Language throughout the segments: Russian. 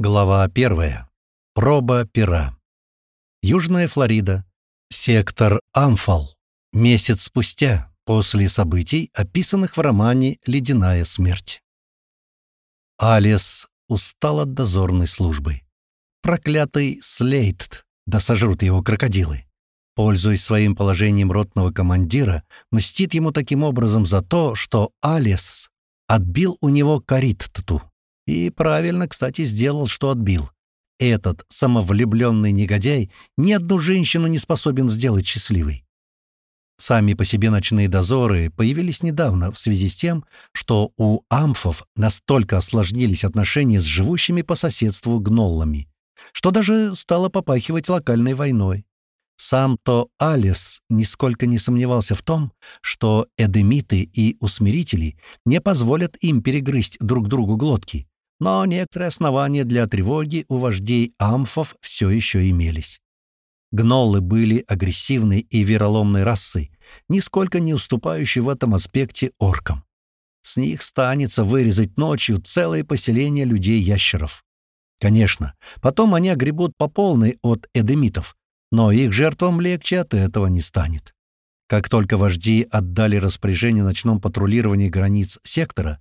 Глава первая. Проба пера. Южная Флорида. Сектор Амфал. Месяц спустя, после событий, описанных в романе «Ледяная смерть». Алис устал от дозорной службы. Проклятый Слейт, да сожрут его крокодилы. Пользуясь своим положением ротного командира, мстит ему таким образом за то, что Алис отбил у него Каритту. И правильно, кстати, сделал, что отбил. Этот самовлюбленный негодяй ни одну женщину не способен сделать счастливой. Сами по себе ночные дозоры появились недавно в связи с тем, что у амфов настолько осложнились отношения с живущими по соседству гноллами, что даже стало попахивать локальной войной. Сам-то Алис нисколько не сомневался в том, что эдемиты и усмирители не позволят им перегрызть друг другу глотки, но некоторые основания для тревоги у вождей амфов все еще имелись. Гноллы были агрессивной и вероломной расой, нисколько не уступающей в этом аспекте оркам. С них станется вырезать ночью целое поселение людей-ящеров. Конечно, потом они огребут по полной от эдемитов, но их жертвам легче от этого не станет. Как только вожди отдали распоряжение ночном патрулировании границ сектора,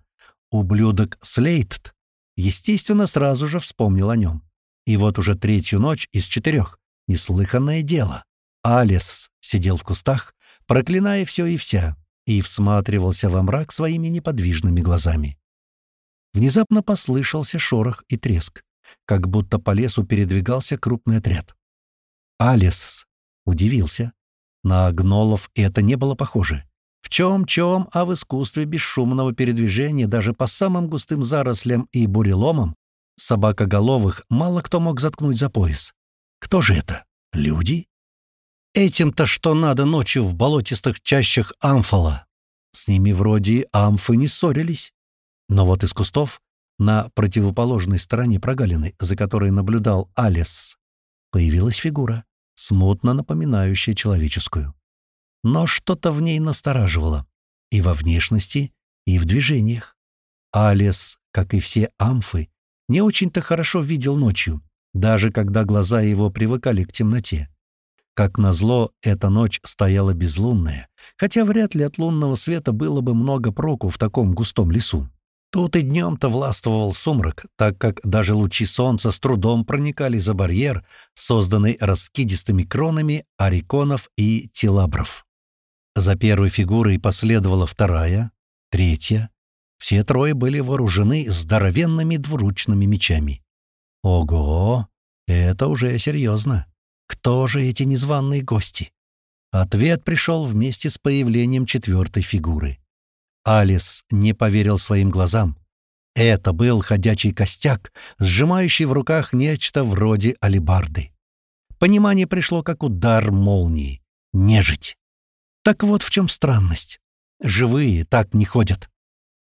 ублюдок Слейтт естественно, сразу же вспомнил о нем. И вот уже третью ночь из четырех. Неслыханное дело. Алис сидел в кустах, проклиная все и вся, и всматривался во мрак своими неподвижными глазами. Внезапно послышался шорох и треск, как будто по лесу передвигался крупный отряд. Алис удивился. На гнолов это не было похоже. В чем-чем, а в искусстве бесшумного передвижения даже по самым густым зарослям и буреломам собакоголовых мало кто мог заткнуть за пояс. Кто же это? Люди? Этим-то что надо ночью в болотистых чащах амфала. С ними вроде амфы не ссорились. Но вот из кустов, на противоположной стороне прогалины, за которой наблюдал Алис, появилась фигура, смутно напоминающая человеческую но что-то в ней настораживало. И во внешности, и в движениях. Алис, как и все амфы, не очень-то хорошо видел ночью, даже когда глаза его привыкали к темноте. Как назло, эта ночь стояла безлунная, хотя вряд ли от лунного света было бы много проку в таком густом лесу. Тут и днем-то властвовал сумрак, так как даже лучи солнца с трудом проникали за барьер, созданный раскидистыми кронами ариконов и телабров. За первой фигурой последовала вторая, третья. Все трое были вооружены здоровенными двуручными мечами. Ого! Это уже серьезно. Кто же эти незваные гости? Ответ пришел вместе с появлением четвертой фигуры. Алис не поверил своим глазам. Это был ходячий костяк, сжимающий в руках нечто вроде алебарды. Понимание пришло как удар молнии. Нежить. Так вот в чем странность. Живые так не ходят.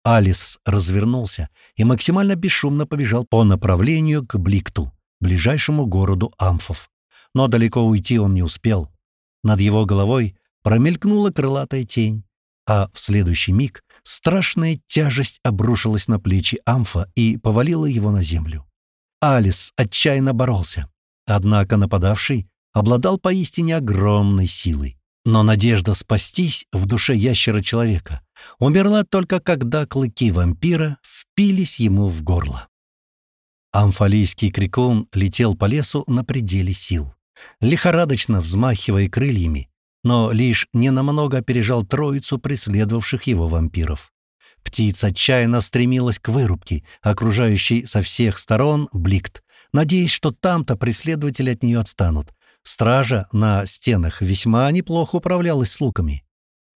Алис развернулся и максимально бесшумно побежал по направлению к Бликту, ближайшему городу Амфов. Но далеко уйти он не успел. Над его головой промелькнула крылатая тень, а в следующий миг страшная тяжесть обрушилась на плечи Амфа и повалила его на землю. Алис отчаянно боролся, однако нападавший обладал поистине огромной силой. Но надежда спастись в душе ящера-человека умерла только когда клыки вампира впились ему в горло. Амфалийский крикун летел по лесу на пределе сил, лихорадочно взмахивая крыльями, но лишь ненамного опережал троицу преследовавших его вампиров. Птица отчаянно стремилась к вырубке, окружающей со всех сторон бликт, надеясь, что там-то преследователи от нее отстанут, Стража на стенах весьма неплохо управлялась с луками.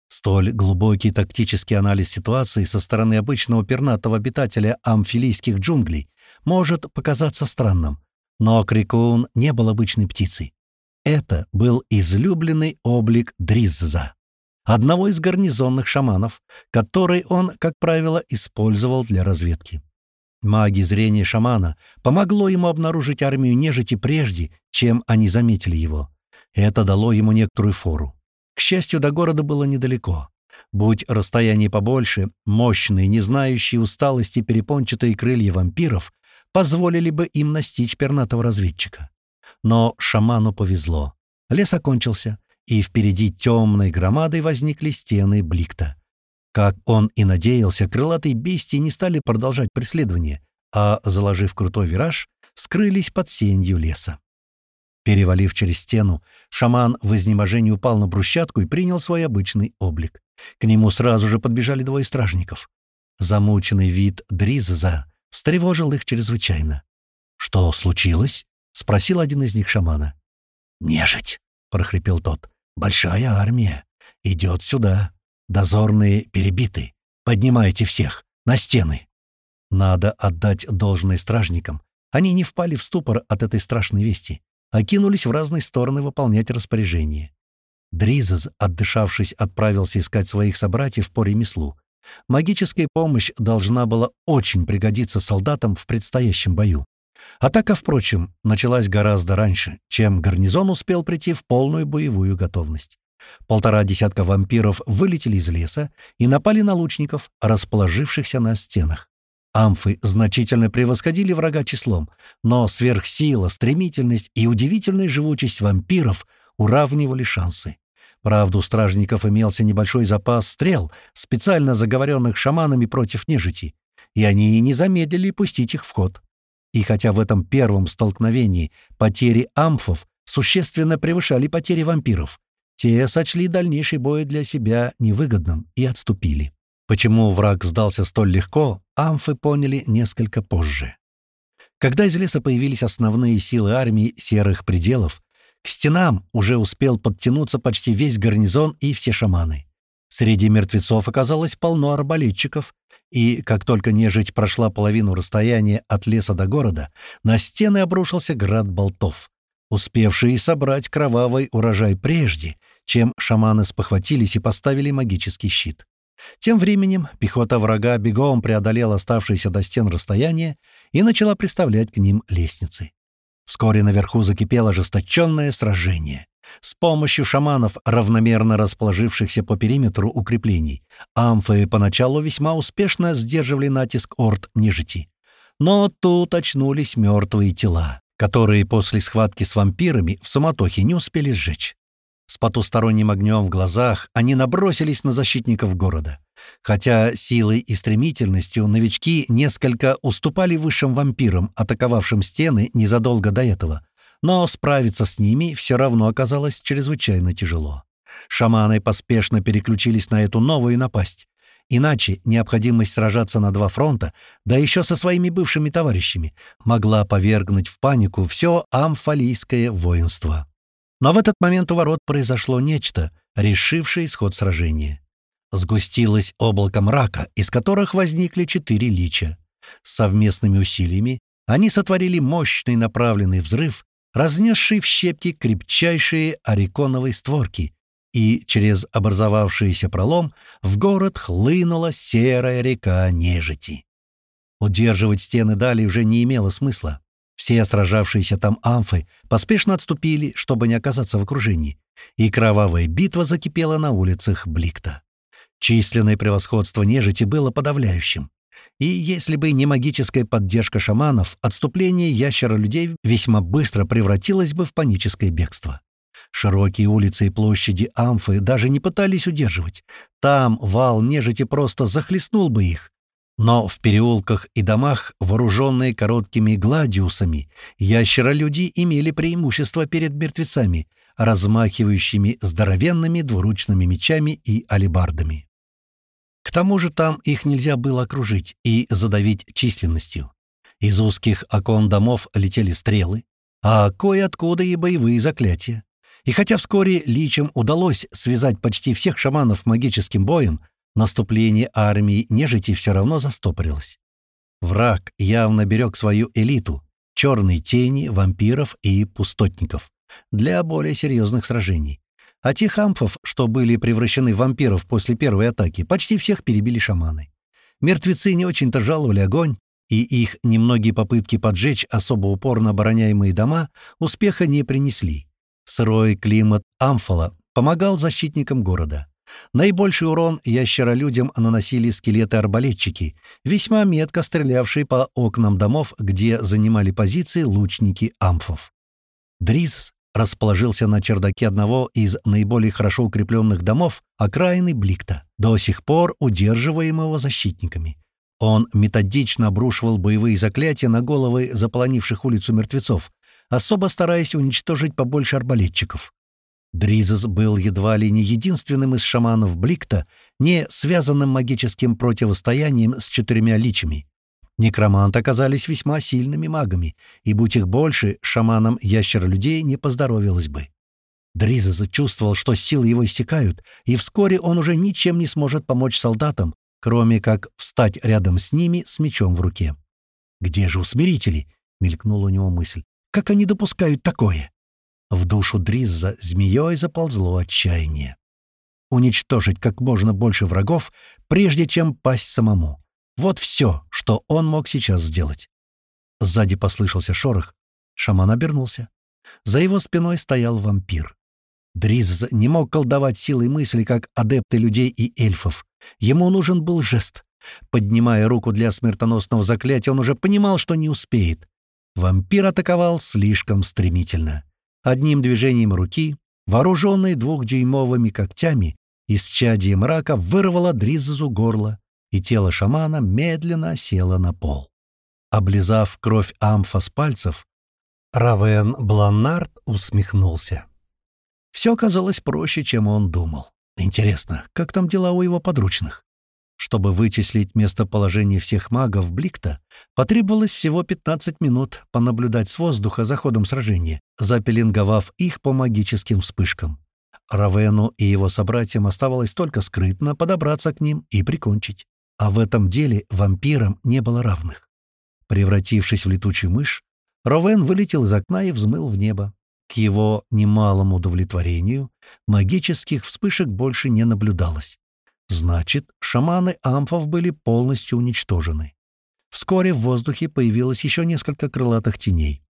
Столь глубокий тактический анализ ситуации со стороны обычного пернатого обитателя амфилийских джунглей может показаться странным, но Крикун не был обычной птицей. Это был излюбленный облик Дризза, одного из гарнизонных шаманов, который он, как правило, использовал для разведки. Маги зрения шамана помогло ему обнаружить армию нежити прежде, чем они заметили его. Это дало ему некоторую фору. К счастью, до города было недалеко. Будь расстояние побольше, мощные, не знающие усталости перепончатые крылья вампиров позволили бы им настичь пернатого разведчика. Но шаману повезло. Лес окончился, и впереди темной громадой возникли стены Бликта. Как он и надеялся, крылатые бестии не стали продолжать преследование, а, заложив крутой вираж, скрылись под сенью леса. Перевалив через стену, шаман в изнеможении упал на брусчатку и принял свой обычный облик. К нему сразу же подбежали двое стражников. Замученный вид Дризза встревожил их чрезвычайно. «Что случилось?» — спросил один из них шамана. «Нежить!» — прохрипел тот. «Большая армия. Идет сюда. Дозорные перебиты. Поднимайте всех. На стены!» Надо отдать должное стражникам. Они не впали в ступор от этой страшной вести а кинулись в разные стороны выполнять распоряжение. Дризес, отдышавшись, отправился искать своих собратьев по ремеслу. Магическая помощь должна была очень пригодиться солдатам в предстоящем бою. Атака, впрочем, началась гораздо раньше, чем гарнизон успел прийти в полную боевую готовность. Полтора десятка вампиров вылетели из леса и напали на лучников, расположившихся на стенах. Амфы значительно превосходили врага числом, но сверхсила, стремительность и удивительная живучесть вампиров уравнивали шансы. Правда, у стражников имелся небольшой запас стрел, специально заговоренных шаманами против нежити, и они не замедлили пустить их в ход. И хотя в этом первом столкновении потери амфов существенно превышали потери вампиров, те сочли дальнейший бой для себя невыгодным и отступили. Почему враг сдался столь легко, амфы поняли несколько позже. Когда из леса появились основные силы армии серых пределов, к стенам уже успел подтянуться почти весь гарнизон и все шаманы. Среди мертвецов оказалось полно арбалетчиков, и как только нежить прошла половину расстояния от леса до города, на стены обрушился град болтов, успевшие собрать кровавый урожай прежде, чем шаманы спохватились и поставили магический щит. Тем временем пехота врага бегом преодолела оставшееся до стен расстояние и начала приставлять к ним лестницы. Вскоре наверху закипело ожесточенное сражение. С помощью шаманов, равномерно расположившихся по периметру укреплений, амфы поначалу весьма успешно сдерживали натиск орд нежити. Но тут очнулись мертвые тела, которые после схватки с вампирами в суматохе не успели сжечь. С потусторонним огнем в глазах они набросились на защитников города. Хотя силой и стремительностью новички несколько уступали высшим вампирам, атаковавшим стены незадолго до этого, но справиться с ними все равно оказалось чрезвычайно тяжело. Шаманы поспешно переключились на эту новую напасть. Иначе необходимость сражаться на два фронта, да еще со своими бывшими товарищами, могла повергнуть в панику все амфалийское воинство. Но в этот момент у ворот произошло нечто, решившее исход сражения. Сгустилось облако мрака, из которых возникли четыре лича. С совместными усилиями они сотворили мощный направленный взрыв, разнесший в щепки крепчайшие ориконовые створки, и через образовавшийся пролом в город хлынула серая река нежити. Удерживать стены далее уже не имело смысла. Все сражавшиеся там амфы поспешно отступили, чтобы не оказаться в окружении, и кровавая битва закипела на улицах Бликта. Численное превосходство нежити было подавляющим. И если бы не магическая поддержка шаманов, отступление ящера-людей весьма быстро превратилось бы в паническое бегство. Широкие улицы и площади Амфы даже не пытались удерживать. Там вал нежити просто захлестнул бы их, но в переулках и домах, вооруженные короткими гладиусами, ящеролюди имели преимущество перед мертвецами, размахивающими здоровенными двуручными мечами и алебардами. К тому же там их нельзя было окружить и задавить численностью. Из узких окон домов летели стрелы, а кое-откуда и боевые заклятия. И хотя вскоре личам удалось связать почти всех шаманов магическим боем, Наступление армии нежити все равно застопорилось. Враг явно берег свою элиту — черные тени, вампиров и пустотников — для более серьезных сражений. А тех амфов, что были превращены в вампиров после первой атаки, почти всех перебили шаманы. Мертвецы не очень-то жаловали огонь, и их немногие попытки поджечь особо упорно обороняемые дома успеха не принесли. Сырой климат Амфала помогал защитникам города. Наибольший урон ящеролюдям наносили скелеты-арбалетчики, весьма метко стрелявшие по окнам домов, где занимали позиции лучники амфов. Дризс расположился на чердаке одного из наиболее хорошо укрепленных домов окраины Бликта, до сих пор удерживаемого защитниками. Он методично обрушивал боевые заклятия на головы заполонивших улицу мертвецов, особо стараясь уничтожить побольше арбалетчиков. Дризес был едва ли не единственным из шаманов Бликта, не связанным магическим противостоянием с четырьмя личами. Некроманты оказались весьма сильными магами, и, будь их больше, шаманам ящера-людей не поздоровилось бы. Дризес чувствовал, что силы его истекают, и вскоре он уже ничем не сможет помочь солдатам, кроме как встать рядом с ними с мечом в руке. «Где же усмирители?» — мелькнула у него мысль. «Как они допускают такое?» В душу Дризза змеей заползло отчаяние. Уничтожить как можно больше врагов, прежде чем пасть самому. Вот все, что он мог сейчас сделать. Сзади послышался шорох. Шаман обернулся. За его спиной стоял вампир. Дризз не мог колдовать силой мысли, как адепты людей и эльфов. Ему нужен был жест. Поднимая руку для смертоносного заклятия, он уже понимал, что не успеет. Вампир атаковал слишком стремительно. Одним движением руки, вооруженный двухдюймовыми когтями, из чади мрака вырвало Дриззу горло, и тело шамана медленно село на пол. Облизав кровь амфа с пальцев, Равен Бланнард усмехнулся. Все оказалось проще, чем он думал. Интересно, как там дела у его подручных? Чтобы вычислить местоположение всех магов Бликта, потребовалось всего 15 минут понаблюдать с воздуха за ходом сражения, запеленговав их по магическим вспышкам. Равену и его собратьям оставалось только скрытно подобраться к ним и прикончить. А в этом деле вампирам не было равных. Превратившись в летучую мышь, Ровен вылетел из окна и взмыл в небо. К его немалому удовлетворению магических вспышек больше не наблюдалось. Значит, шаманы амфов были полностью уничтожены. Вскоре в воздухе появилось еще несколько крылатых теней.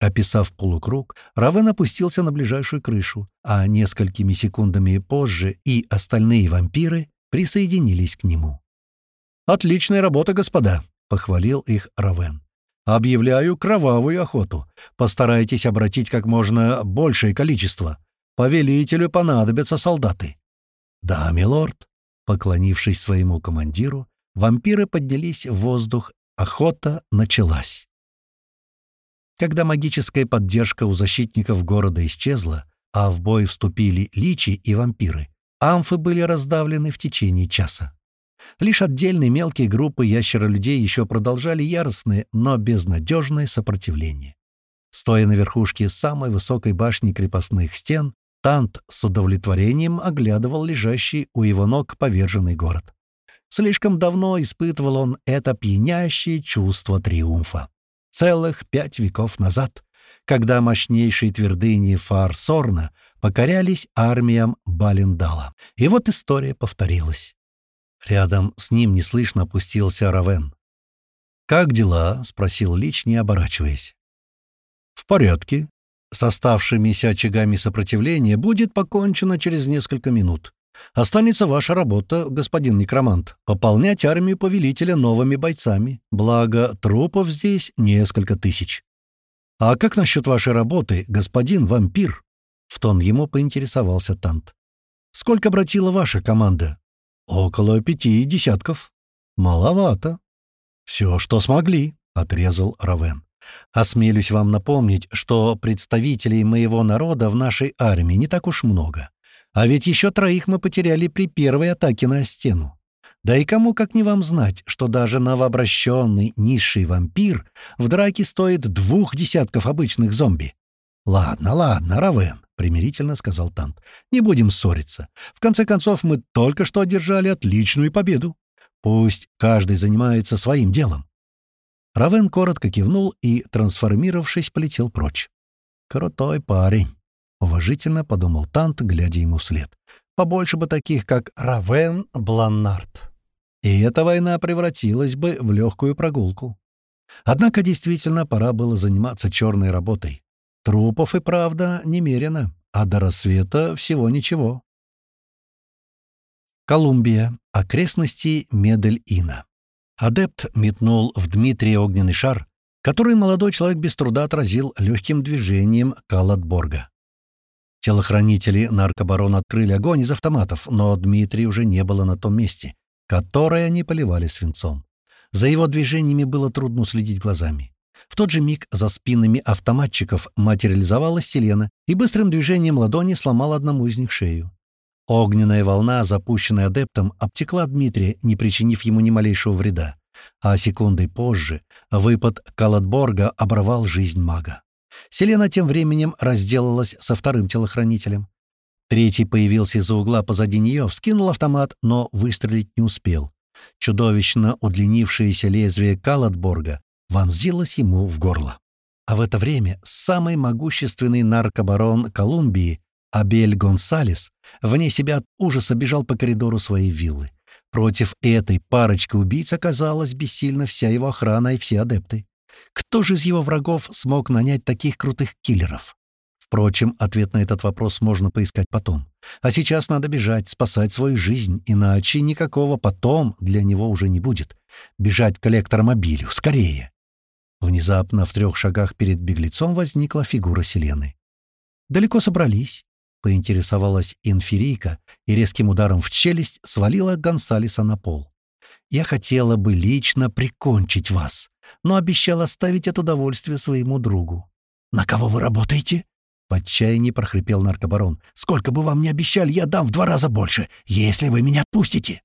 Описав полукруг, Равен опустился на ближайшую крышу, а несколькими секундами позже и остальные вампиры присоединились к нему. «Отличная работа, господа!» — похвалил их Равен. «Объявляю кровавую охоту. Постарайтесь обратить как можно большее количество. Повелителю понадобятся солдаты». «Да, милорд», Поклонившись своему командиру, вампиры поднялись в воздух, охота началась. Когда магическая поддержка у защитников города исчезла, а в бой вступили личи и вампиры, амфы были раздавлены в течение часа. Лишь отдельные мелкие группы ящеролюдей еще продолжали яростное, но безнадежное сопротивление. Стоя на верхушке самой высокой башни крепостных стен, Тант с удовлетворением оглядывал лежащий у его ног поверженный город. Слишком давно испытывал он это пьянящее чувство триумфа. Целых пять веков назад, когда мощнейшие твердыни Фарсорна покорялись армиям Балендала. И вот история повторилась. Рядом с ним неслышно опустился Равен. «Как дела?» — спросил Лич, не оборачиваясь. «В порядке», с оставшимися очагами сопротивления будет покончено через несколько минут. Останется ваша работа, господин некромант, пополнять армию повелителя новыми бойцами, благо трупов здесь несколько тысяч. А как насчет вашей работы, господин вампир? В тон ему поинтересовался Тант. Сколько обратила ваша команда? Около пяти десятков. Маловато. Все, что смогли, отрезал Равен. Осмелюсь вам напомнить, что представителей моего народа в нашей армии не так уж много. А ведь еще троих мы потеряли при первой атаке на стену. Да и кому как не вам знать, что даже новообращенный низший вампир в драке стоит двух десятков обычных зомби. «Ладно, ладно, Равен», — примирительно сказал Тант. «Не будем ссориться. В конце концов, мы только что одержали отличную победу. Пусть каждый занимается своим делом. Равен коротко кивнул и, трансформировавшись, полетел прочь. «Крутой парень», — уважительно подумал Тант, глядя ему вслед. «Побольше бы таких, как Равен Бланнард. И эта война превратилась бы в легкую прогулку». Однако действительно пора было заниматься черной работой. Трупов и правда немерено, а до рассвета всего ничего. Колумбия. Окрестности Медель-Ина. Адепт метнул в Дмитрия огненный шар, который молодой человек без труда отразил легким движением Калатборга. Телохранители наркобарона открыли огонь из автоматов, но Дмитрий уже не было на том месте, которое они поливали свинцом. За его движениями было трудно следить глазами. В тот же миг за спинами автоматчиков материализовалась Селена и быстрым движением ладони сломала одному из них шею. Огненная волна, запущенная адептом, обтекла Дмитрия, не причинив ему ни малейшего вреда. А секундой позже выпад Калатборга оборвал жизнь мага. Селена тем временем разделалась со вторым телохранителем. Третий появился из-за угла позади нее, вскинул автомат, но выстрелить не успел. Чудовищно удлинившееся лезвие Калатборга вонзилось ему в горло. А в это время самый могущественный наркобарон Колумбии, Абель Гонсалес, вне себя от ужаса бежал по коридору своей виллы. Против этой парочки убийц оказалась бессильна вся его охрана и все адепты. Кто же из его врагов смог нанять таких крутых киллеров? Впрочем, ответ на этот вопрос можно поискать потом. А сейчас надо бежать, спасать свою жизнь, иначе никакого «потом» для него уже не будет. Бежать к электромобилю, скорее! Внезапно в трех шагах перед беглецом возникла фигура Селены. «Далеко собрались?» — поинтересовалась инферийка и резким ударом в челюсть свалила Гонсалеса на пол. «Я хотела бы лично прикончить вас, но обещал оставить это удовольствие своему другу». «На кого вы работаете?» В отчаянии прохрипел наркобарон. «Сколько бы вам ни обещали, я дам в два раза больше, если вы меня отпустите!»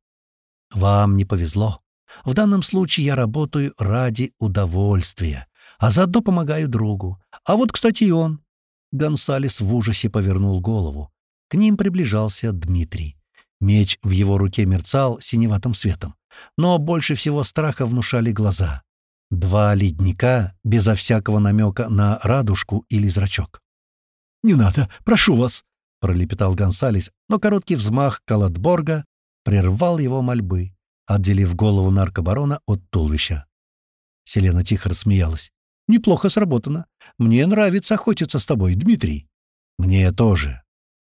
«Вам не повезло. В данном случае я работаю ради удовольствия, а заодно помогаю другу. А вот, кстати, и он». Гонсалес в ужасе повернул голову. К ним приближался Дмитрий. Меч в его руке мерцал синеватым светом. Но больше всего страха внушали глаза. Два ледника, безо всякого намека на радужку или зрачок. «Не надо, прошу вас!» — пролепетал Гонсалес, но короткий взмах Калатборга прервал его мольбы, отделив голову наркобарона от туловища. Селена тихо рассмеялась. «Неплохо сработано. Мне нравится охотиться с тобой, Дмитрий». «Мне тоже».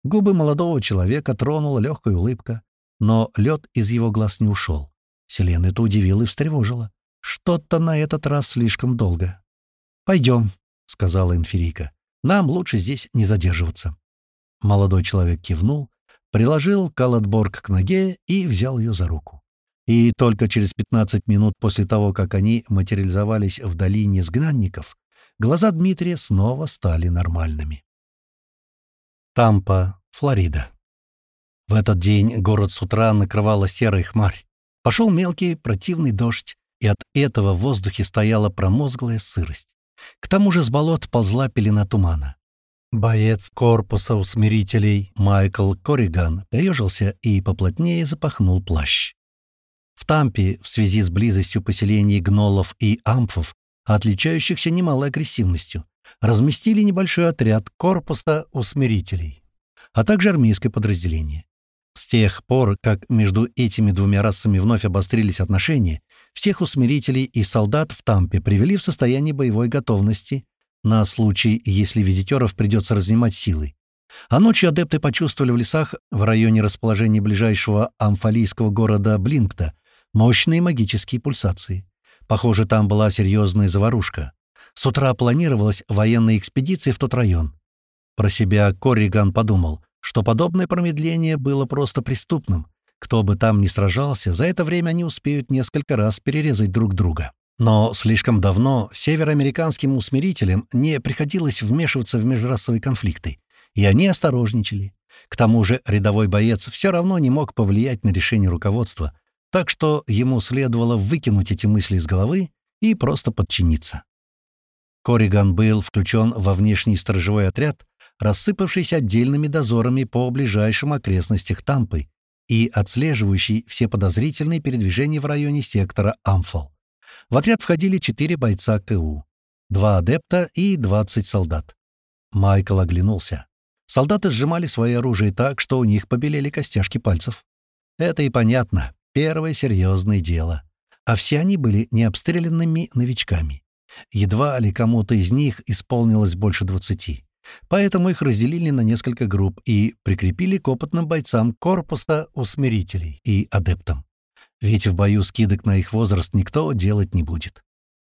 Губы молодого человека тронула легкая улыбка, но лед из его глаз не ушел. Селена это удивила и встревожила. Что-то на этот раз слишком долго. «Пойдем», — сказала инферийка. Нам лучше здесь не задерживаться». Молодой человек кивнул, приложил Калатборг к ноге и взял ее за руку. И только через 15 минут после того, как они материализовались в долине сгнанников, глаза Дмитрия снова стали нормальными. Тампа, Флорида. В этот день город с утра накрывала серая хмарь. Пошел мелкий противный дождь, и от этого в воздухе стояла промозглая сырость. К тому же с болот ползла пелена тумана. Боец корпуса усмирителей Майкл Корриган поежился и поплотнее запахнул плащ. В Тампе, в связи с близостью поселений гнолов и амфов, отличающихся немалой агрессивностью, разместили небольшой отряд корпуса усмирителей, а также армейское подразделение. С тех пор, как между этими двумя расами вновь обострились отношения, всех усмирителей и солдат в Тампе привели в состояние боевой готовности на случай, если визитеров придется разнимать силой. А ночью адепты почувствовали в лесах в районе расположения ближайшего амфалийского города Блинкта мощные магические пульсации. Похоже, там была серьезная заварушка. С утра планировалась военная экспедиция в тот район. Про себя Корриган подумал, что подобное промедление было просто преступным, кто бы там ни сражался, за это время они успеют несколько раз перерезать друг друга. Но слишком давно североамериканским усмирителям не приходилось вмешиваться в межрасовые конфликты, и они осторожничали. К тому же рядовой боец все равно не мог повлиять на решение руководства, так что ему следовало выкинуть эти мысли из головы и просто подчиниться. Кориган был включен во внешний сторожевой отряд, рассыпавшийся отдельными дозорами по ближайшим окрестностях Тампы, и отслеживающий все подозрительные передвижения в районе сектора Амфал. В отряд входили четыре бойца КУ, два адепта и 20 солдат. Майкл оглянулся. Солдаты сжимали свои оружие так, что у них побелели костяшки пальцев. Это и понятно. Первое серьезное дело. А все они были необстрелянными новичками. Едва ли кому-то из них исполнилось больше двадцати. Поэтому их разделили на несколько групп и прикрепили к опытным бойцам корпуса усмирителей и адептам. Ведь в бою скидок на их возраст никто делать не будет.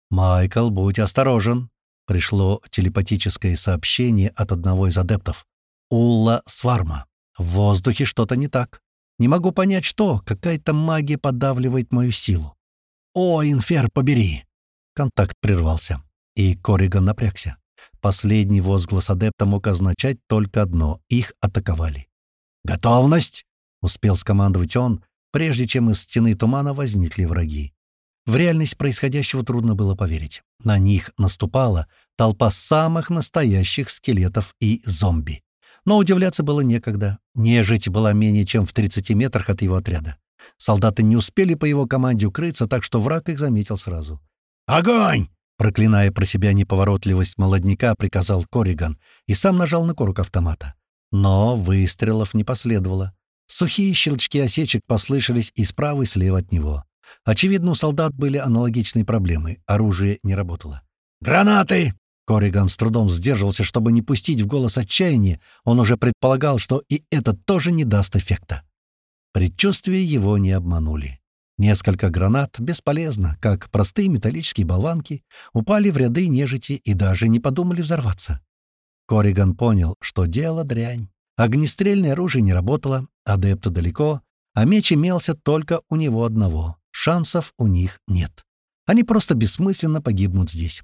«Майкл, будь осторожен!» — пришло телепатическое сообщение от одного из адептов. «Улла Сварма. В воздухе что-то не так. Не могу понять, что. Какая-то магия подавливает мою силу. О, инфер, побери!» Контакт прервался, и Кориган напрягся. Последний возглас адепта мог означать только одно — их атаковали. «Готовность!» — успел скомандовать он, прежде чем из стены тумана возникли враги. В реальность происходящего трудно было поверить. На них наступала толпа самых настоящих скелетов и зомби. Но удивляться было некогда. Нежить была менее чем в 30 метрах от его отряда. Солдаты не успели по его команде укрыться, так что враг их заметил сразу. «Огонь!» Проклиная про себя неповоротливость молодняка, приказал Кориган и сам нажал на курок автомата. Но выстрелов не последовало. Сухие щелчки осечек послышались и справа, и слева от него. Очевидно, у солдат были аналогичные проблемы. Оружие не работало. «Гранаты!» Кориган с трудом сдерживался, чтобы не пустить в голос отчаяние. Он уже предполагал, что и это тоже не даст эффекта. Предчувствия его не обманули. Несколько гранат, бесполезно, как простые металлические болванки, упали в ряды нежити и даже не подумали взорваться. Кориган понял, что дело дрянь. Огнестрельное оружие не работало, адепта далеко, а меч имелся только у него одного. Шансов у них нет. Они просто бессмысленно погибнут здесь.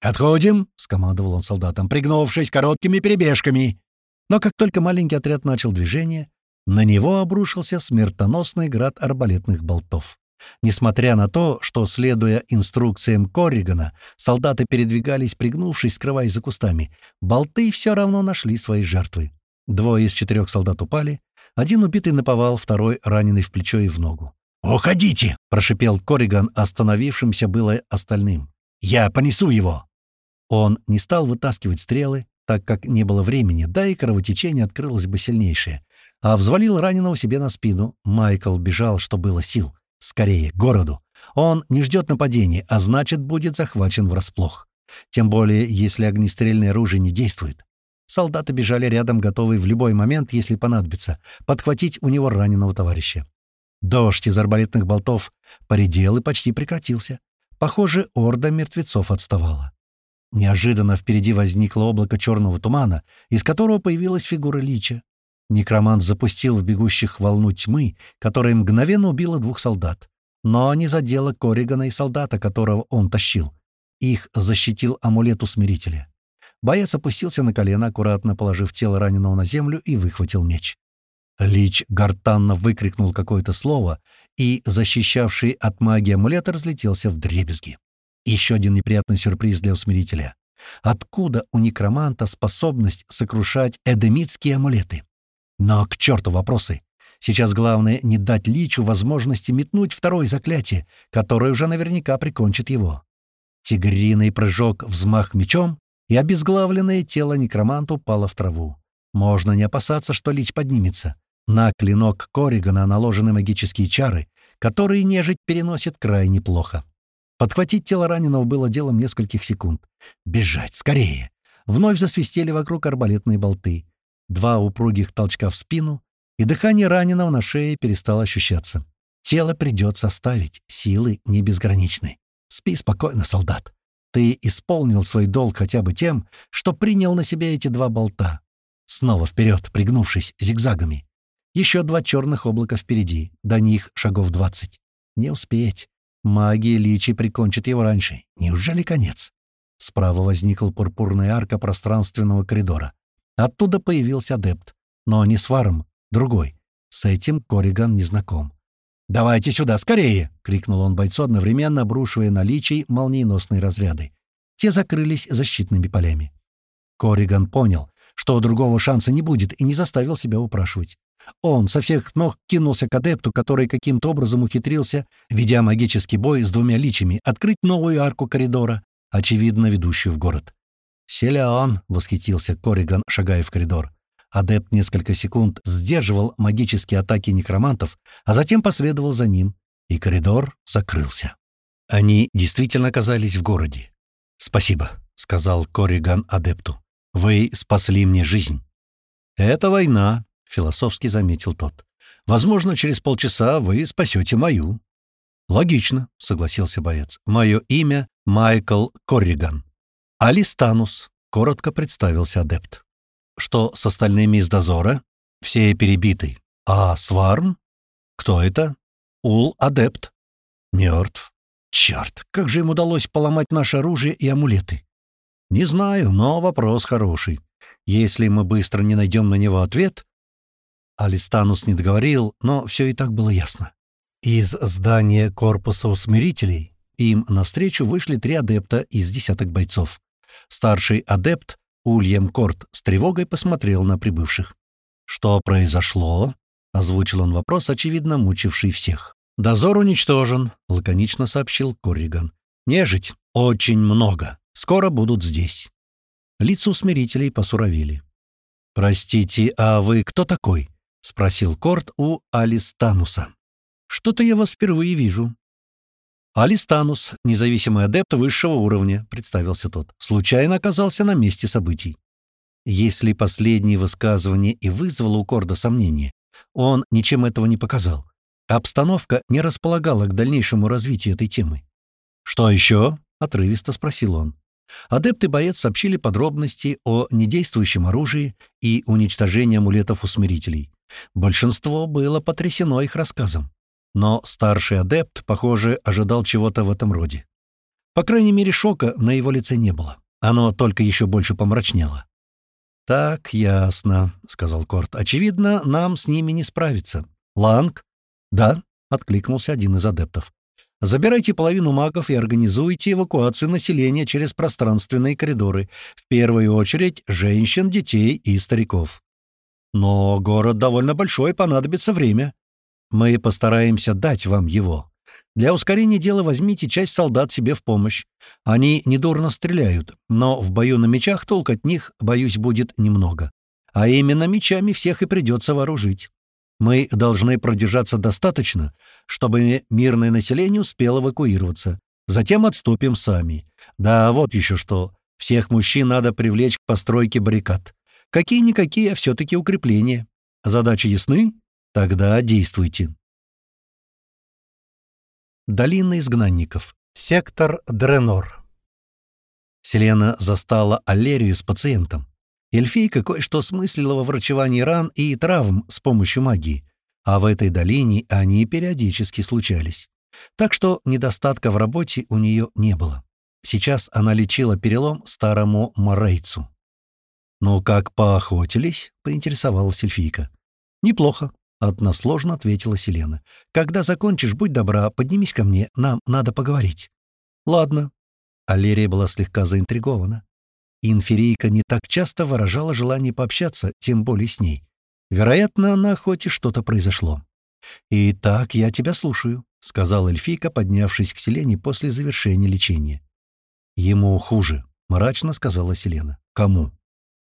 «Отходим!» — скомандовал он солдатам, пригнувшись короткими перебежками. Но как только маленький отряд начал движение, на него обрушился смертоносный град арбалетных болтов. Несмотря на то, что, следуя инструкциям Корригана, солдаты передвигались, пригнувшись, скрываясь за кустами, болты все равно нашли свои жертвы. Двое из четырех солдат упали, один убитый наповал, второй раненый в плечо и в ногу. «Уходите!» — прошипел Корриган, остановившимся было остальным. «Я понесу его!» Он не стал вытаскивать стрелы, так как не было времени, да и кровотечение открылось бы сильнейшее, а взвалил раненого себе на спину. Майкл бежал, что было сил. Скорее, к городу. Он не ждет нападения, а значит, будет захвачен врасплох. Тем более, если огнестрельное оружие не действует. Солдаты бежали рядом, готовые в любой момент, если понадобится, подхватить у него раненого товарища. Дождь из арбалетных болтов поредел и почти прекратился. Похоже, орда мертвецов отставала. Неожиданно впереди возникло облако черного тумана, из которого появилась фигура Лича. Некромант запустил в бегущих волну тьмы, которая мгновенно убила двух солдат. Но не задела Корригана и солдата, которого он тащил. Их защитил амулет усмирителя. Боец опустился на колено, аккуратно положив тело раненого на землю и выхватил меч. Лич гортанно выкрикнул какое-то слово, и защищавший от магии амулет разлетелся в дребезги. Еще один неприятный сюрприз для усмирителя. Откуда у некроманта способность сокрушать эдемитские амулеты? Но к черту вопросы. Сейчас главное не дать Личу возможности метнуть второе заклятие, которое уже наверняка прикончит его. Тигриный прыжок, взмах мечом, и обезглавленное тело некроманта упало в траву. Можно не опасаться, что Лич поднимется. На клинок Коригана наложены магические чары, которые нежить переносит крайне плохо. Подхватить тело раненого было делом нескольких секунд. Бежать, скорее! Вновь засвистели вокруг арбалетные болты два упругих толчка в спину, и дыхание раненого на шее перестало ощущаться. Тело придется оставить, силы не безграничны. Спи спокойно, солдат. Ты исполнил свой долг хотя бы тем, что принял на себя эти два болта. Снова вперед, пригнувшись зигзагами. Еще два черных облака впереди, до них шагов двадцать. Не успеть. Магия Личи прикончит его раньше. Неужели конец? Справа возникла пурпурная арка пространственного коридора. Оттуда появился адепт. Но не с Варом, другой. С этим Кориган не знаком. «Давайте сюда, скорее!» — крикнул он бойцу, одновременно обрушивая наличий молниеносные разряды. Те закрылись защитными полями. Кориган понял, что другого шанса не будет, и не заставил себя упрашивать. Он со всех ног кинулся к адепту, который каким-то образом ухитрился, ведя магический бой с двумя личами, открыть новую арку коридора, очевидно, ведущую в город. «Силен!» — восхитился Кориган, шагая в коридор. Адепт несколько секунд сдерживал магические атаки некромантов, а затем последовал за ним, и коридор закрылся. Они действительно оказались в городе. «Спасибо», — сказал Кориган адепту. Вы спасли мне жизнь». «Это война», — философски заметил тот. «Возможно, через полчаса вы спасете мою». «Логично», — согласился боец. «Мое имя Майкл Корриган». «Алистанус», — коротко представился адепт. «Что с остальными из дозора?» «Все перебиты». «А Сварм?» «Кто это?» «Ул-адепт». «Мертв». «Черт, как же им удалось поломать наше оружие и амулеты?» «Не знаю, но вопрос хороший. Если мы быстро не найдем на него ответ...» Алистанус не договорил, но все и так было ясно. Из здания корпуса усмирителей им навстречу вышли три адепта из десяток бойцов. Старший адепт, Ульям Корт, с тревогой посмотрел на прибывших. «Что произошло?» — озвучил он вопрос, очевидно мучивший всех. «Дозор уничтожен», — лаконично сообщил Корриган. «Нежить очень много. Скоро будут здесь». Лица усмирителей посуровели. «Простите, а вы кто такой?» — спросил Корт у Алистануса. «Что-то я вас впервые вижу». «Алистанус, независимый адепт высшего уровня», — представился тот. «Случайно оказался на месте событий». Если последнее высказывание и вызвало у Корда сомнение, он ничем этого не показал. Обстановка не располагала к дальнейшему развитию этой темы. «Что еще?» — отрывисто спросил он. Адепт и боец сообщили подробности о недействующем оружии и уничтожении амулетов-усмирителей. Большинство было потрясено их рассказом. Но старший адепт, похоже, ожидал чего-то в этом роде. По крайней мере, шока на его лице не было. Оно только еще больше помрачнело. «Так, ясно», — сказал Корт. «Очевидно, нам с ними не справиться. Ланг?» «Да», — откликнулся один из адептов. «Забирайте половину магов и организуйте эвакуацию населения через пространственные коридоры. В первую очередь женщин, детей и стариков». «Но город довольно большой, понадобится время», мы постараемся дать вам его. Для ускорения дела возьмите часть солдат себе в помощь. Они недурно стреляют, но в бою на мечах толк от них, боюсь, будет немного. А именно мечами всех и придется вооружить. Мы должны продержаться достаточно, чтобы мирное население успело эвакуироваться. Затем отступим сами. Да, вот еще что. Всех мужчин надо привлечь к постройке баррикад. Какие-никакие, а все-таки укрепления. Задачи ясны? Тогда действуйте. Долина изгнанников. Сектор Дренор. Селена застала Аллерию с пациентом. Эльфийка кое-что смыслила во врачевании ран и травм с помощью магии, а в этой долине они периодически случались. Так что недостатка в работе у нее не было. Сейчас она лечила перелом старому морейцу. «Ну как поохотились?» — поинтересовалась эльфийка. «Неплохо. — односложно ответила Селена. «Когда закончишь, будь добра, поднимись ко мне, нам надо поговорить». «Ладно». Алерия была слегка заинтригована. Инферийка не так часто выражала желание пообщаться, тем более с ней. Вероятно, на охоте что-то произошло. «Итак, я тебя слушаю», — сказал эльфийка, поднявшись к Селене после завершения лечения. «Ему хуже», — мрачно сказала Селена. «Кому?»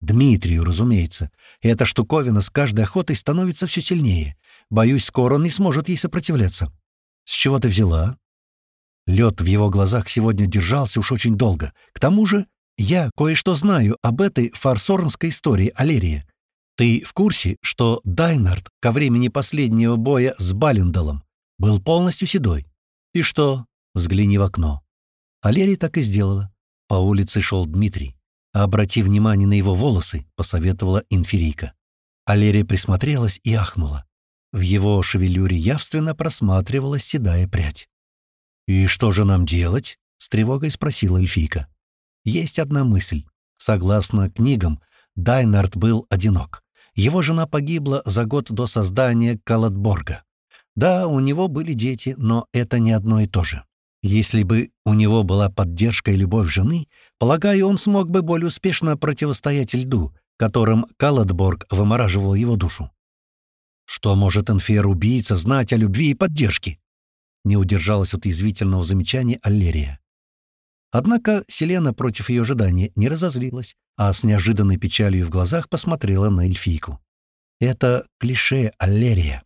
Дмитрию, разумеется. Эта штуковина с каждой охотой становится все сильнее. Боюсь, скоро он не сможет ей сопротивляться. С чего ты взяла? Лед в его глазах сегодня держался уж очень долго. К тому же я кое-что знаю об этой фарсорнской истории Алерии. Ты в курсе, что Дайнард ко времени последнего боя с Балендалом был полностью седой? И что? Взгляни в окно. Алерия так и сделала. По улице шел Дмитрий. «Обрати внимание на его волосы», — посоветовала инферийка. Алерия присмотрелась и ахнула. В его шевелюре явственно просматривалась седая прядь. «И что же нам делать?» — с тревогой спросила эльфийка. «Есть одна мысль. Согласно книгам, Дайнард был одинок. Его жена погибла за год до создания Калатборга. Да, у него были дети, но это не одно и то же. Если бы у него была поддержка и любовь жены, полагаю, он смог бы более успешно противостоять льду, которым Каладборг вымораживал его душу. Что может инфер-убийца знать о любви и поддержке? Не удержалась от язвительного замечания Аллерия. Однако Селена против ее ожидания не разозлилась, а с неожиданной печалью в глазах посмотрела на эльфийку. Это клише Аллерия.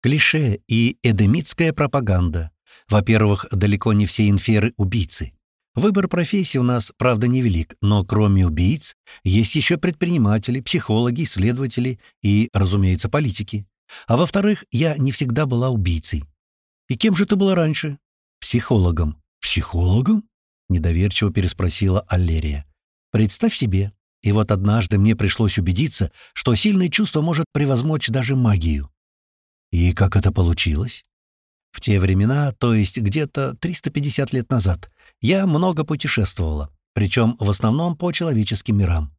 Клише и эдемитская пропаганда, во-первых, далеко не все инферы — убийцы. Выбор профессии у нас, правда, невелик, но кроме убийц есть еще предприниматели, психологи, исследователи и, разумеется, политики. А во-вторых, я не всегда была убийцей. И кем же ты была раньше? Психологом. Психологом? Недоверчиво переспросила Аллерия. Представь себе, и вот однажды мне пришлось убедиться, что сильное чувство может превозмочь даже магию. И как это получилось? В те времена, то есть где-то 350 лет назад, я много путешествовала, причем в основном по человеческим мирам.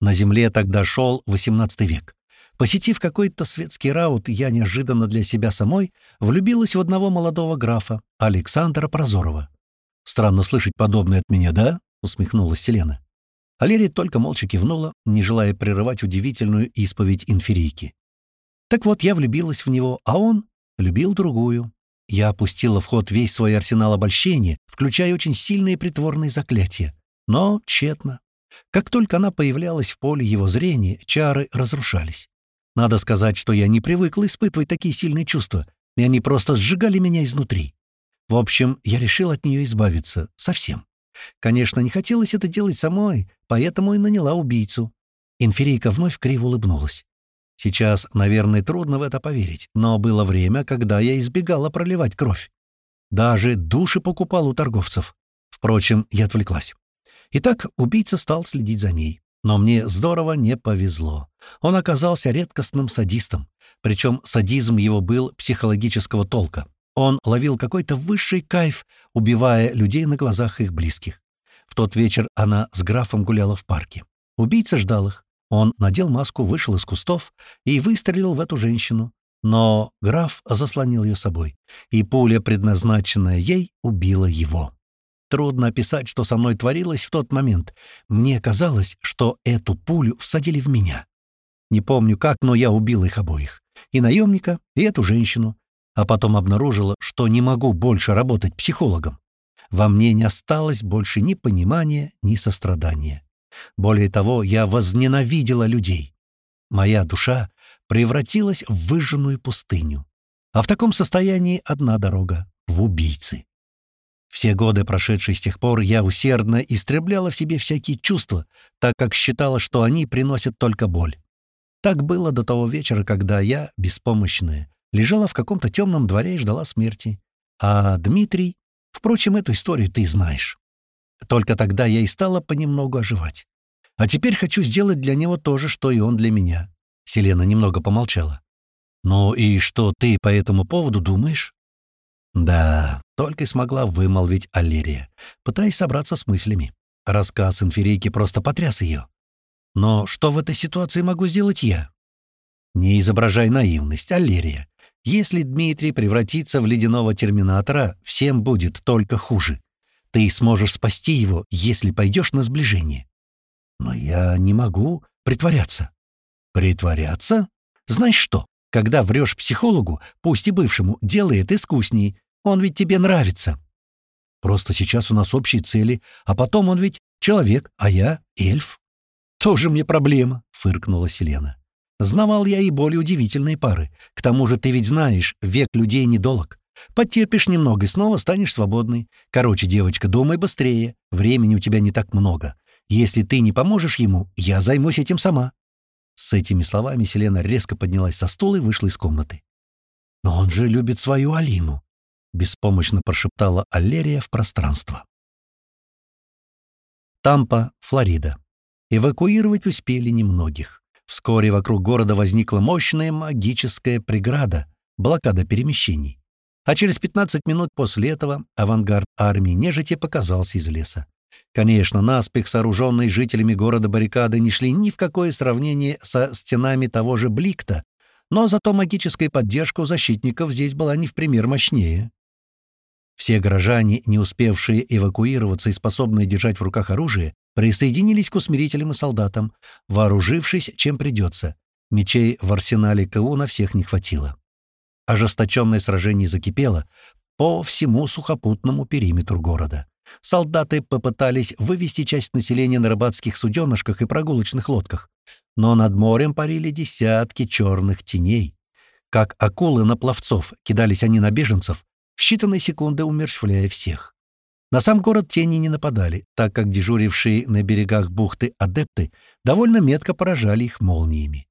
На Земле тогда шел XVIII век. Посетив какой-то светский раут, я неожиданно для себя самой влюбилась в одного молодого графа, Александра Прозорова. «Странно слышать подобное от меня, да?» — усмехнулась Селена. Алерия только молча кивнула, не желая прерывать удивительную исповедь инферийки. Так вот, я влюбилась в него, а он любил другую. Я опустила в ход весь свой арсенал обольщения, включая очень сильные притворные заклятия. Но тщетно. Как только она появлялась в поле его зрения, чары разрушались. Надо сказать, что я не привыкла испытывать такие сильные чувства, и они просто сжигали меня изнутри. В общем, я решил от нее избавиться. Совсем. Конечно, не хотелось это делать самой, поэтому и наняла убийцу. Инферийка вновь криво улыбнулась. Сейчас, наверное, трудно в это поверить, но было время, когда я избегала проливать кровь. Даже души покупал у торговцев. Впрочем, я отвлеклась. Итак, убийца стал следить за ней. Но мне здорово не повезло. Он оказался редкостным садистом. Причем садизм его был психологического толка. Он ловил какой-то высший кайф, убивая людей на глазах их близких. В тот вечер она с графом гуляла в парке. Убийца ждал их. Он надел маску, вышел из кустов и выстрелил в эту женщину. Но граф заслонил ее собой, и пуля, предназначенная ей, убила его. Трудно описать, что со мной творилось в тот момент. Мне казалось, что эту пулю всадили в меня. Не помню как, но я убил их обоих. И наемника, и эту женщину а потом обнаружила, что не могу больше работать психологом. Во мне не осталось больше ни понимания, ни сострадания. Более того, я возненавидела людей. Моя душа превратилась в выжженную пустыню. А в таком состоянии одна дорога — в убийцы. Все годы, прошедшие с тех пор, я усердно истребляла в себе всякие чувства, так как считала, что они приносят только боль. Так было до того вечера, когда я, беспомощная, лежала в каком-то темном дворе и ждала смерти. А Дмитрий... Впрочем, эту историю ты знаешь. Только тогда я и стала понемногу оживать. А теперь хочу сделать для него то же, что и он для меня. Селена немного помолчала. «Ну и что ты по этому поводу думаешь?» «Да», — только смогла вымолвить Аллерия, пытаясь собраться с мыслями. Рассказ инферийки просто потряс ее. «Но что в этой ситуации могу сделать я?» «Не изображай наивность, Аллерия. Если Дмитрий превратится в ледяного терминатора, всем будет только хуже. Ты сможешь спасти его, если пойдешь на сближение. Но я не могу притворяться. Притворяться? Знаешь что? Когда врешь психологу, пусть и бывшему, делает искусней. Он ведь тебе нравится. Просто сейчас у нас общие цели, а потом он ведь человек, а я — эльф. «Тоже мне проблема», — фыркнула Селена. Знавал я и более удивительные пары. К тому же ты ведь знаешь, век людей недолог. Потерпишь немного и снова станешь свободной. Короче, девочка, думай быстрее. Времени у тебя не так много. Если ты не поможешь ему, я займусь этим сама». С этими словами Селена резко поднялась со стула и вышла из комнаты. «Но он же любит свою Алину», — беспомощно прошептала Аллерия в пространство. Тампа, Флорида. Эвакуировать успели немногих. Вскоре вокруг города возникла мощная магическая преграда — блокада перемещений. А через 15 минут после этого авангард армии нежити показался из леса. Конечно, наспех сооруженные жителями города баррикады не шли ни в какое сравнение со стенами того же Бликта, но зато магическая поддержка у защитников здесь была не в пример мощнее. Все горожане, не успевшие эвакуироваться и способные держать в руках оружие, присоединились к усмирителям и солдатам, вооружившись чем придется. Мечей в арсенале КУ на всех не хватило. Ожесточенное сражение закипело по всему сухопутному периметру города. Солдаты попытались вывести часть населения на рыбацких суденышках и прогулочных лодках, но над морем парили десятки черных теней. Как акулы на пловцов кидались они на беженцев, в считанные секунды умерщвляя всех. На сам город тени не нападали, так как дежурившие на берегах бухты адепты довольно метко поражали их молниями.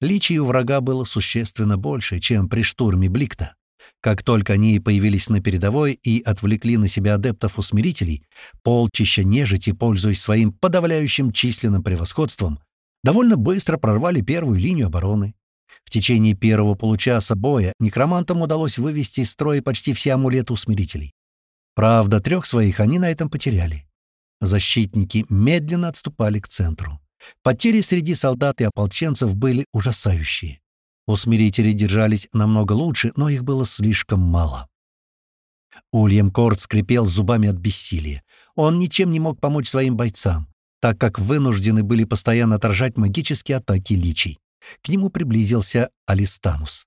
Личий у врага было существенно больше, чем при штурме Бликта. Как только они появились на передовой и отвлекли на себя адептов-усмирителей, полчища нежити, пользуясь своим подавляющим численным превосходством, довольно быстро прорвали первую линию обороны. В течение первого получаса боя некромантам удалось вывести из строя почти все амулеты усмирителей. Правда, трех своих они на этом потеряли. Защитники медленно отступали к центру. Потери среди солдат и ополченцев были ужасающие. Усмирители держались намного лучше, но их было слишком мало. Ульям Корт скрипел зубами от бессилия. Он ничем не мог помочь своим бойцам, так как вынуждены были постоянно отражать магические атаки личий. К нему приблизился Алистанус.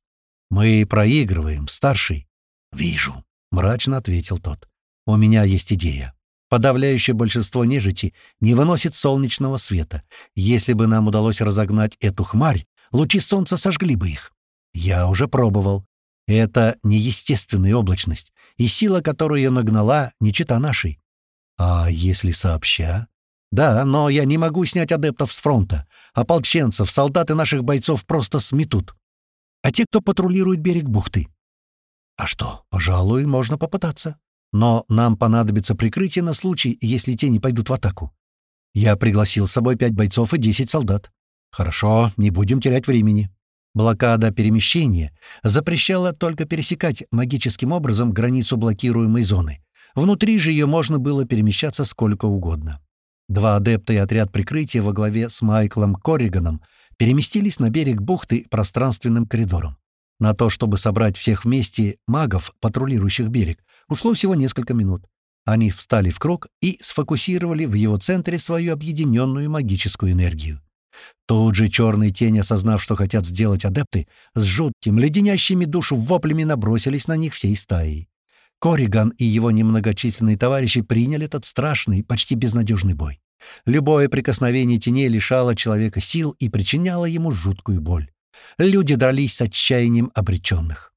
«Мы проигрываем, старший». «Вижу», — мрачно ответил тот. У меня есть идея. Подавляющее большинство нежити не выносит солнечного света. Если бы нам удалось разогнать эту хмарь, лучи солнца сожгли бы их. Я уже пробовал. Это неестественная облачность, и сила, которую ее нагнала, не чита нашей. А если сообща? Да, но я не могу снять адептов с фронта. Ополченцев, солдаты наших бойцов просто сметут. А те, кто патрулирует берег бухты? А что, пожалуй, можно попытаться. Но нам понадобится прикрытие на случай, если те не пойдут в атаку. Я пригласил с собой пять бойцов и десять солдат. Хорошо, не будем терять времени. Блокада перемещения запрещала только пересекать магическим образом границу блокируемой зоны. Внутри же ее можно было перемещаться сколько угодно. Два адепта и отряд прикрытия во главе с Майклом Корриганом переместились на берег бухты пространственным коридором. На то, чтобы собрать всех вместе магов, патрулирующих берег, Ушло всего несколько минут. Они встали в круг и сфокусировали в его центре свою объединенную магическую энергию. Тут же черные тени, осознав, что хотят сделать адепты, с жутким, леденящими душу воплями набросились на них всей стаей. Кориган и его немногочисленные товарищи приняли этот страшный, почти безнадежный бой. Любое прикосновение теней лишало человека сил и причиняло ему жуткую боль. Люди дрались с отчаянием обреченных.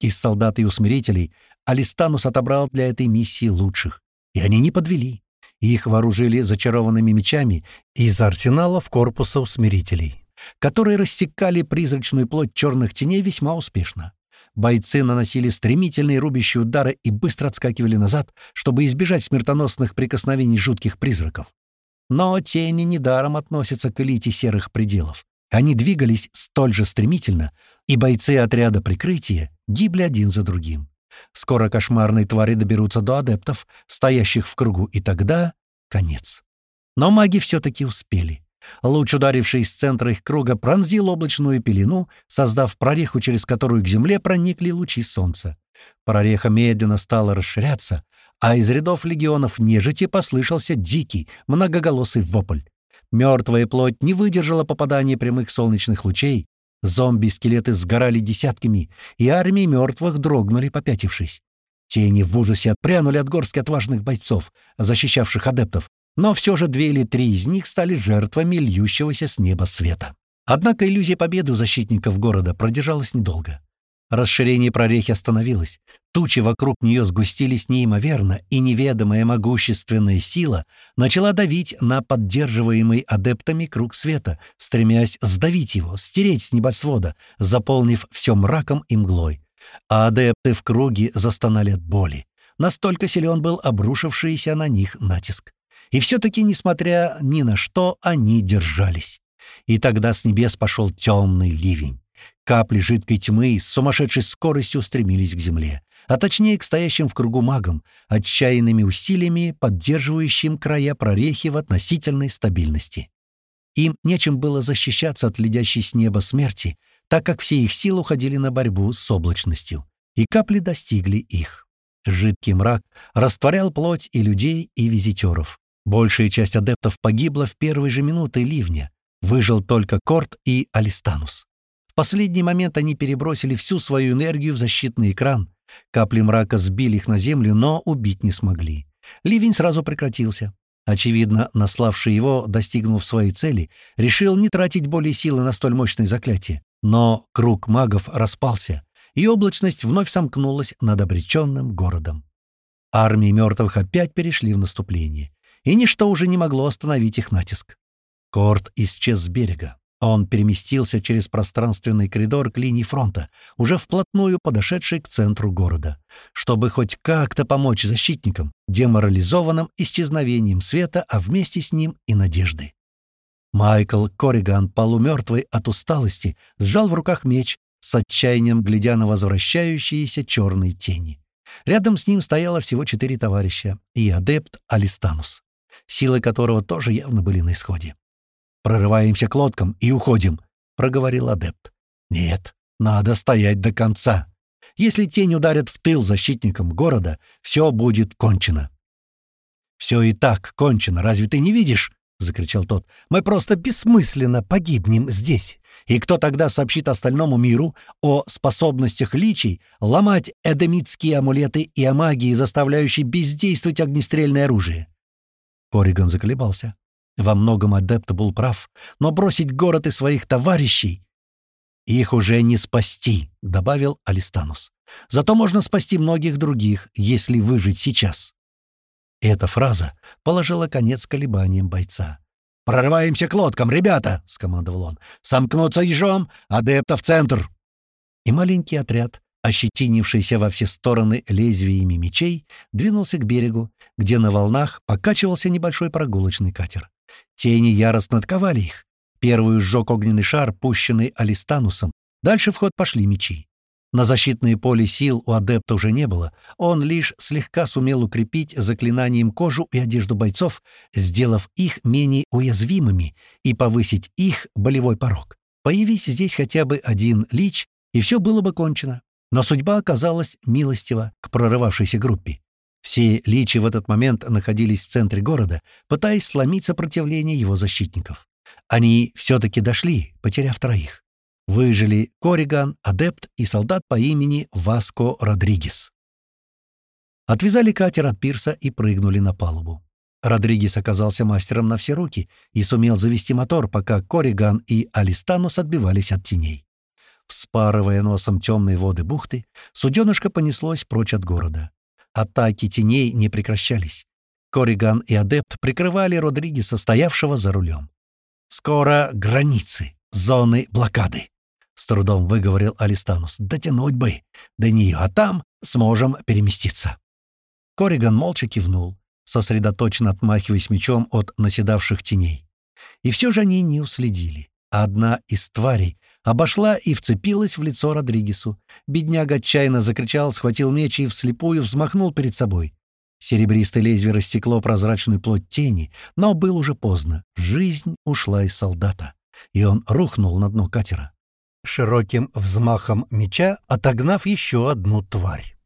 Из солдат и усмирителей Алистанус отобрал для этой миссии лучших. И они не подвели. Их вооружили зачарованными мечами из арсеналов корпуса усмирителей, которые рассекали призрачную плоть черных теней весьма успешно. Бойцы наносили стремительные рубящие удары и быстро отскакивали назад, чтобы избежать смертоносных прикосновений жутких призраков. Но тени недаром относятся к элите серых пределов. Они двигались столь же стремительно, и бойцы отряда прикрытия гибли один за другим. Скоро кошмарные твари доберутся до адептов, стоящих в кругу, и тогда — конец. Но маги все-таки успели. Луч, ударивший из центра их круга, пронзил облачную пелену, создав прореху, через которую к земле проникли лучи солнца. Прореха медленно стала расширяться, а из рядов легионов нежити послышался дикий, многоголосый вопль. Мертвая плоть не выдержала попадания прямых солнечных лучей, Зомби-скелеты сгорали десятками, и армии мертвых дрогнули, попятившись. Тени в ужасе отпрянули от горстки отважных бойцов, защищавших адептов, но все же две или три из них стали жертвами льющегося с неба света. Однако иллюзия победы у защитников города продержалась недолго. Расширение прорехи остановилось. Тучи вокруг нее сгустились неимоверно, и неведомая могущественная сила начала давить на поддерживаемый адептами круг света, стремясь сдавить его, стереть с небосвода, заполнив все мраком и мглой. А адепты в круге застонали от боли. Настолько силен был обрушившийся на них натиск. И все-таки, несмотря ни на что, они держались. И тогда с небес пошел темный ливень. Капли жидкой тьмы с сумасшедшей скоростью устремились к земле, а точнее к стоящим в кругу магам, отчаянными усилиями, поддерживающим края прорехи в относительной стабильности. Им нечем было защищаться от ледящей с неба смерти, так как все их силы уходили на борьбу с облачностью, и капли достигли их. Жидкий мрак растворял плоть и людей, и визитеров. Большая часть адептов погибла в первые же минуты ливня. Выжил только Корт и Алистанус. В последний момент они перебросили всю свою энергию в защитный экран. Капли мрака сбили их на землю, но убить не смогли. Ливень сразу прекратился. Очевидно, наславший его, достигнув своей цели, решил не тратить более силы на столь мощное заклятие. Но круг магов распался, и облачность вновь сомкнулась над обреченным городом. Армии мертвых опять перешли в наступление, и ничто уже не могло остановить их натиск. Корт исчез с берега. Он переместился через пространственный коридор к линии фронта, уже вплотную подошедший к центру города, чтобы хоть как-то помочь защитникам, деморализованным исчезновением света, а вместе с ним и надежды. Майкл Корриган, полумертвый от усталости, сжал в руках меч, с отчаянием глядя на возвращающиеся черные тени. Рядом с ним стояло всего четыре товарища и адепт Алистанус, силы которого тоже явно были на исходе. «Прорываемся к лодкам и уходим», — проговорил адепт. «Нет, надо стоять до конца. Если тень ударит в тыл защитникам города, все будет кончено». «Все и так кончено, разве ты не видишь?» — закричал тот. «Мы просто бессмысленно погибнем здесь. И кто тогда сообщит остальному миру о способностях личий ломать эдемитские амулеты и о магии, заставляющей бездействовать огнестрельное оружие?» Кориган заколебался. Во многом адепт был прав, но бросить город и своих товарищей... «Их уже не спасти», — добавил Алистанус. «Зато можно спасти многих других, если выжить сейчас». Эта фраза положила конец колебаниям бойца. «Прорываемся к лодкам, ребята!» — скомандовал он. «Сомкнуться ежом! Адепта в центр!» И маленький отряд, ощетинившийся во все стороны лезвиями мечей, двинулся к берегу, где на волнах покачивался небольшой прогулочный катер. Тени яростно отковали их. Первую сжег огненный шар, пущенный Алистанусом. Дальше в ход пошли мечи. На защитное поле сил у адепта уже не было. Он лишь слегка сумел укрепить заклинанием кожу и одежду бойцов, сделав их менее уязвимыми и повысить их болевой порог. Появись здесь хотя бы один лич, и все было бы кончено. Но судьба оказалась милостива к прорывавшейся группе. Все личи в этот момент находились в центре города, пытаясь сломить сопротивление его защитников. Они все-таки дошли, потеряв троих. Выжили Кориган, адепт и солдат по имени Васко Родригес. Отвязали катер от пирса и прыгнули на палубу. Родригес оказался мастером на все руки и сумел завести мотор, пока Кориган и Алистанус отбивались от теней. Вспарывая носом темные воды бухты, суденышко понеслось прочь от города. Атаки теней не прекращались. Кориган и Адепт прикрывали Родригеса, стоявшего за рулем. «Скоро границы, зоны блокады», — с трудом выговорил Алистанус. «Дотянуть бы до нее, а там сможем переместиться». Кориган молча кивнул, сосредоточенно отмахиваясь мечом от наседавших теней. И все же они не уследили. Одна из тварей обошла и вцепилась в лицо Родригесу. Бедняга отчаянно закричал, схватил меч и вслепую взмахнул перед собой. Серебристое лезвие растекло прозрачную плоть тени, но было уже поздно. Жизнь ушла из солдата, и он рухнул на дно катера широким взмахом меча отогнав еще одну тварь.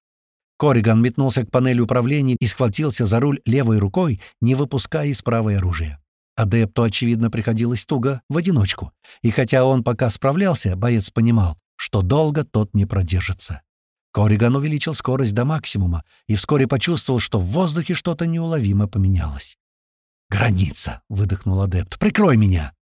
Кориган метнулся к панели управления и схватился за руль левой рукой, не выпуская из правой оружия. Адепту, очевидно, приходилось туго, в одиночку, и хотя он пока справлялся, боец понимал, что долго тот не продержится. Кориган увеличил скорость до максимума и вскоре почувствовал, что в воздухе что-то неуловимо поменялось. «Граница!» — выдохнул адепт. «Прикрой меня!»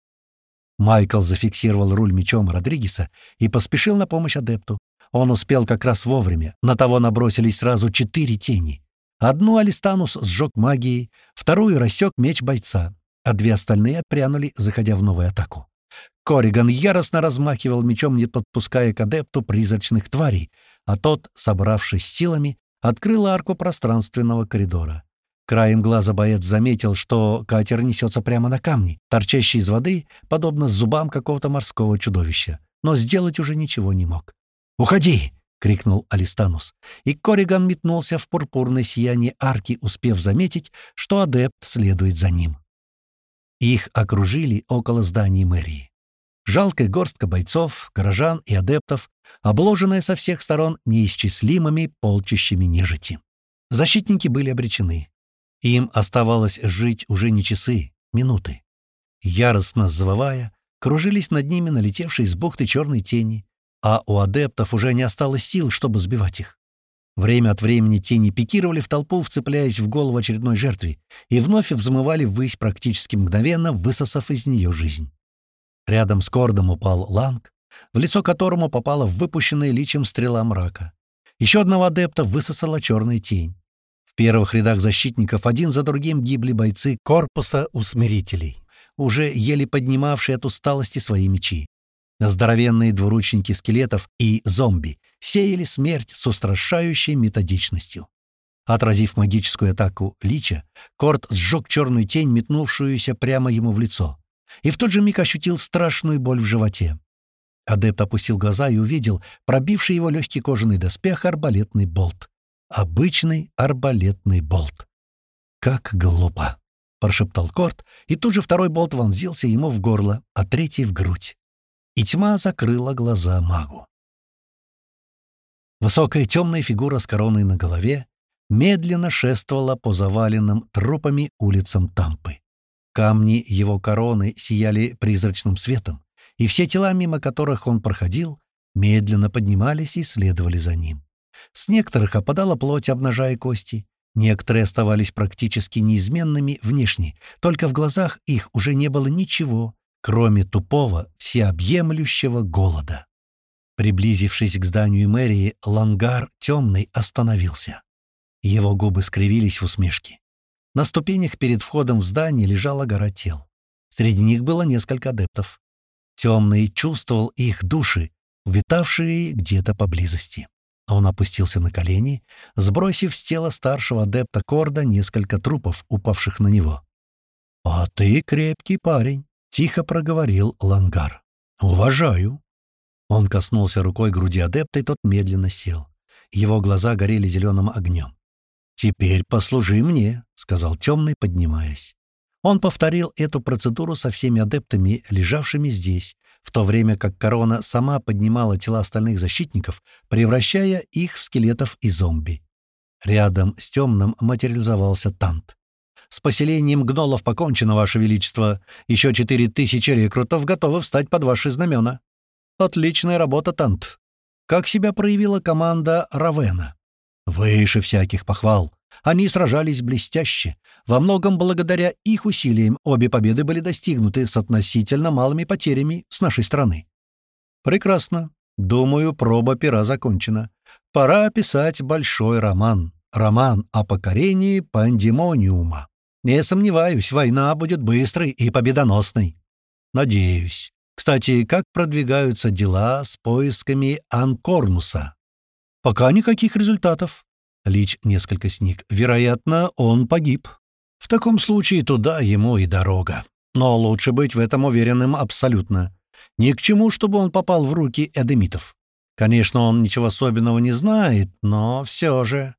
Майкл зафиксировал руль мечом Родригеса и поспешил на помощь адепту. Он успел как раз вовремя. На того набросились сразу четыре тени. Одну Алистанус сжег магией, вторую рассек меч бойца, а две остальные отпрянули, заходя в новую атаку. Кориган яростно размахивал мечом, не подпуская к адепту призрачных тварей, а тот, собравшись силами, открыл арку пространственного коридора. Краем глаза боец заметил, что катер несется прямо на камни, торчащий из воды, подобно зубам какого-то морского чудовища, но сделать уже ничего не мог. «Уходи!» — крикнул Алистанус, и Кориган метнулся в пурпурное сияние арки, успев заметить, что адепт следует за ним. Их окружили около здания мэрии. Жалкая горстка бойцов, горожан и адептов, обложенная со всех сторон неисчислимыми полчищами нежити. Защитники были обречены. Им оставалось жить уже не часы, минуты. Яростно завывая, кружились над ними налетевшие с бухты черной тени, а у адептов уже не осталось сил, чтобы сбивать их. Время от времени тени пикировали в толпу, вцепляясь в голову очередной жертве, и вновь взмывали ввысь практически мгновенно, высосав из нее жизнь. Рядом с Кордом упал Ланг, в лицо которому попала выпущенная личем стрела мрака. Еще одного адепта высосала черная тень первых рядах защитников один за другим гибли бойцы корпуса усмирителей, уже еле поднимавшие от усталости свои мечи. Здоровенные двуручники скелетов и зомби сеяли смерть с устрашающей методичностью. Отразив магическую атаку Лича, Корт сжег черную тень, метнувшуюся прямо ему в лицо, и в тот же миг ощутил страшную боль в животе. Адепт опустил глаза и увидел пробивший его легкий кожаный доспех арбалетный болт. Обычный арбалетный болт. «Как глупо!» — прошептал Корт, и тут же второй болт вонзился ему в горло, а третий — в грудь. И тьма закрыла глаза магу. Высокая темная фигура с короной на голове медленно шествовала по заваленным трупами улицам Тампы. Камни его короны сияли призрачным светом, и все тела, мимо которых он проходил, медленно поднимались и следовали за ним. С некоторых опадала плоть, обнажая кости, некоторые оставались практически неизменными внешне, только в глазах их уже не было ничего, кроме тупого, всеобъемлющего голода. Приблизившись к зданию мэрии, лангар темный остановился. Его губы скривились в усмешке. На ступенях перед входом в здание лежала гора тел. Среди них было несколько адептов. Темный чувствовал их души, витавшие где-то поблизости. Он опустился на колени, сбросив с тела старшего адепта Корда несколько трупов, упавших на него. «А ты крепкий парень», — тихо проговорил Лангар. «Уважаю». Он коснулся рукой груди адепта, и тот медленно сел. Его глаза горели зеленым огнем. «Теперь послужи мне», — сказал темный, поднимаясь. Он повторил эту процедуру со всеми адептами, лежавшими здесь, в то время как корона сама поднимала тела остальных защитников, превращая их в скелетов и зомби. Рядом с темным материализовался Тант. «С поселением гнолов покончено, Ваше Величество. Еще четыре тысячи рекрутов готовы встать под ваши знамена». «Отличная работа, Тант. Как себя проявила команда Равена?» «Выше всяких похвал. Они сражались блестяще. Во многом благодаря их усилиям обе победы были достигнуты с относительно малыми потерями с нашей стороны. Прекрасно. Думаю, проба пера закончена. Пора писать большой роман. Роман о покорении пандемониума. Не сомневаюсь, война будет быстрой и победоносной. Надеюсь. Кстати, как продвигаются дела с поисками Анкорнуса? Пока никаких результатов. Лич несколько сник. Вероятно, он погиб. В таком случае туда ему и дорога. Но лучше быть в этом уверенным абсолютно. Ни к чему, чтобы он попал в руки эдемитов. Конечно, он ничего особенного не знает, но все же.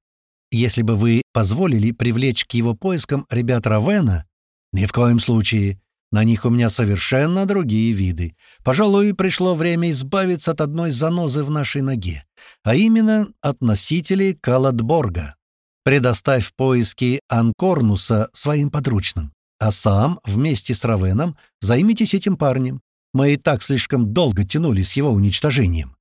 Если бы вы позволили привлечь к его поискам ребят Равена, ни в коем случае. На них у меня совершенно другие виды. Пожалуй, пришло время избавиться от одной занозы в нашей ноге, а именно от носителей Каладборга. Предоставь поиски Анкорнуса своим подручным, а сам вместе с Равеном займитесь этим парнем. Мы и так слишком долго тянули с его уничтожением.